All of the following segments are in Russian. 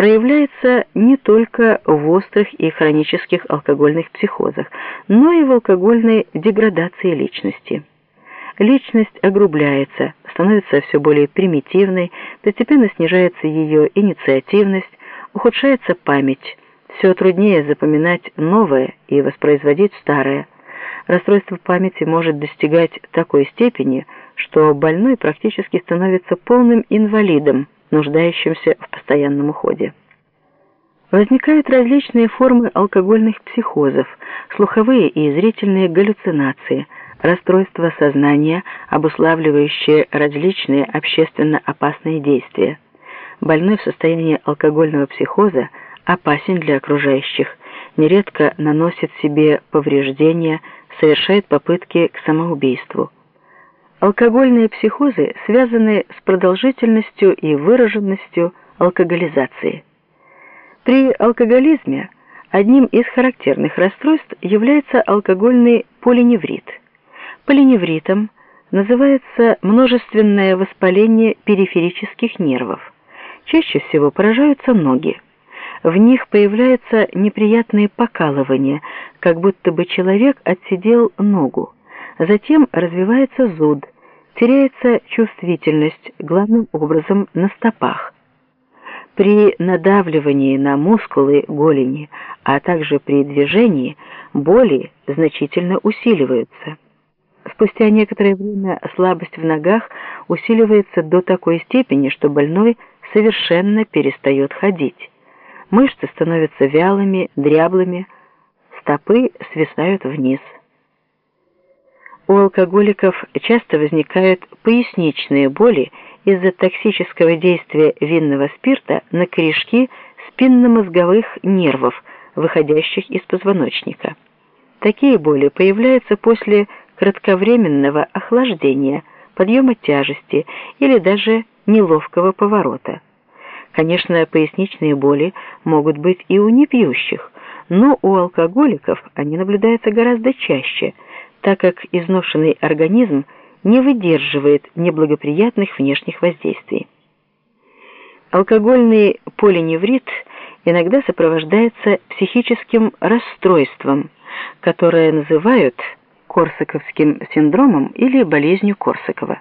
проявляется не только в острых и хронических алкогольных психозах, но и в алкогольной деградации личности. Личность огрубляется, становится все более примитивной, постепенно снижается ее инициативность, ухудшается память, все труднее запоминать новое и воспроизводить старое. Расстройство памяти может достигать такой степени, что больной практически становится полным инвалидом, нуждающимся в постоянном уходе. Возникают различные формы алкогольных психозов, слуховые и зрительные галлюцинации – расстройство сознания, обуславливающее различные общественно опасные действия. Больной в состоянии алкогольного психоза опасен для окружающих, нередко наносит себе повреждения, совершает попытки к самоубийству. Алкогольные психозы связаны с продолжительностью и выраженностью алкоголизации. При алкоголизме одним из характерных расстройств является алкогольный полиневрит – Полиневритом называется множественное воспаление периферических нервов. Чаще всего поражаются ноги. В них появляются неприятные покалывания, как будто бы человек отсидел ногу. Затем развивается зуд, теряется чувствительность, главным образом на стопах. При надавливании на мускулы голени, а также при движении, боли значительно усиливаются. Спустя некоторое время слабость в ногах усиливается до такой степени, что больной совершенно перестает ходить. Мышцы становятся вялыми, дряблыми, стопы свисают вниз. У алкоголиков часто возникают поясничные боли из-за токсического действия винного спирта на корешки спинномозговых нервов, выходящих из позвоночника. Такие боли появляются после кратковременного охлаждения, подъема тяжести или даже неловкого поворота. Конечно, поясничные боли могут быть и у непьющих, но у алкоголиков они наблюдаются гораздо чаще, так как изношенный организм не выдерживает неблагоприятных внешних воздействий. Алкогольный полиневрит иногда сопровождается психическим расстройством, которое называют корсаковским синдромом или болезнью Корсакова.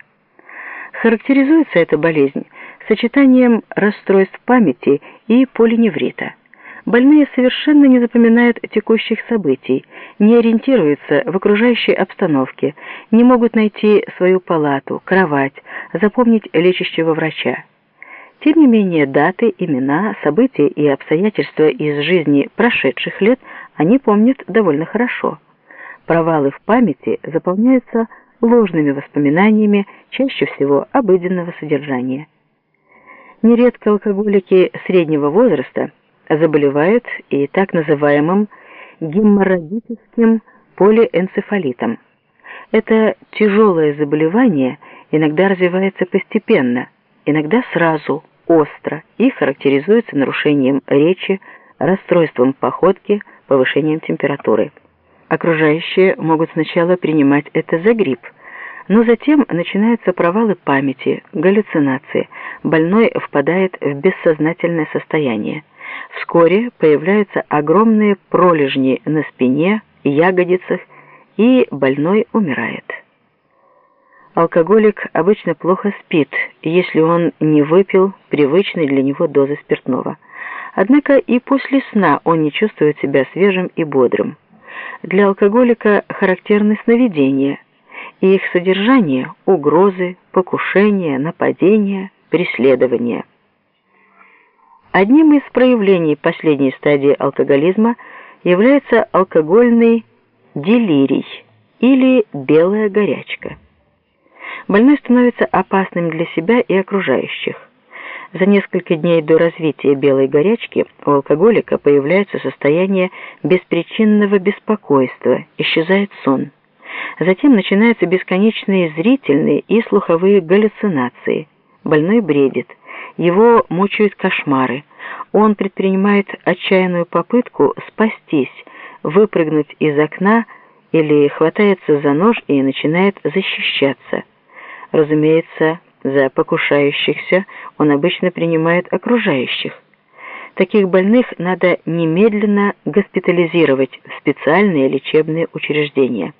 Характеризуется эта болезнь сочетанием расстройств памяти и полиневрита. Больные совершенно не запоминают текущих событий, не ориентируются в окружающей обстановке, не могут найти свою палату, кровать, запомнить лечащего врача. Тем не менее, даты, имена, события и обстоятельства из жизни прошедших лет они помнят довольно хорошо. Провалы в памяти заполняются ложными воспоминаниями, чаще всего обыденного содержания. Нередко алкоголики среднего возраста заболевают и так называемым геморрагическим полиэнцефалитом. Это тяжелое заболевание иногда развивается постепенно, иногда сразу, остро и характеризуется нарушением речи, расстройством походки, повышением температуры. Окружающие могут сначала принимать это за грипп, но затем начинаются провалы памяти, галлюцинации, больной впадает в бессознательное состояние. Вскоре появляются огромные пролежни на спине, ягодицах, и больной умирает. Алкоголик обычно плохо спит, если он не выпил привычной для него дозы спиртного. Однако и после сна он не чувствует себя свежим и бодрым. Для алкоголика характерны сновидения, и их содержание – угрозы, покушения, нападения, преследования. Одним из проявлений последней стадии алкоголизма является алкогольный делирий или белая горячка. Больной становится опасным для себя и окружающих. За несколько дней до развития белой горячки у алкоголика появляется состояние беспричинного беспокойства, исчезает сон. Затем начинаются бесконечные зрительные и слуховые галлюцинации. Больной бредит, его мучают кошмары. Он предпринимает отчаянную попытку спастись, выпрыгнуть из окна или хватается за нож и начинает защищаться. Разумеется, за покушающихся он обычно принимает окружающих. Таких больных надо немедленно госпитализировать в специальные лечебные учреждения.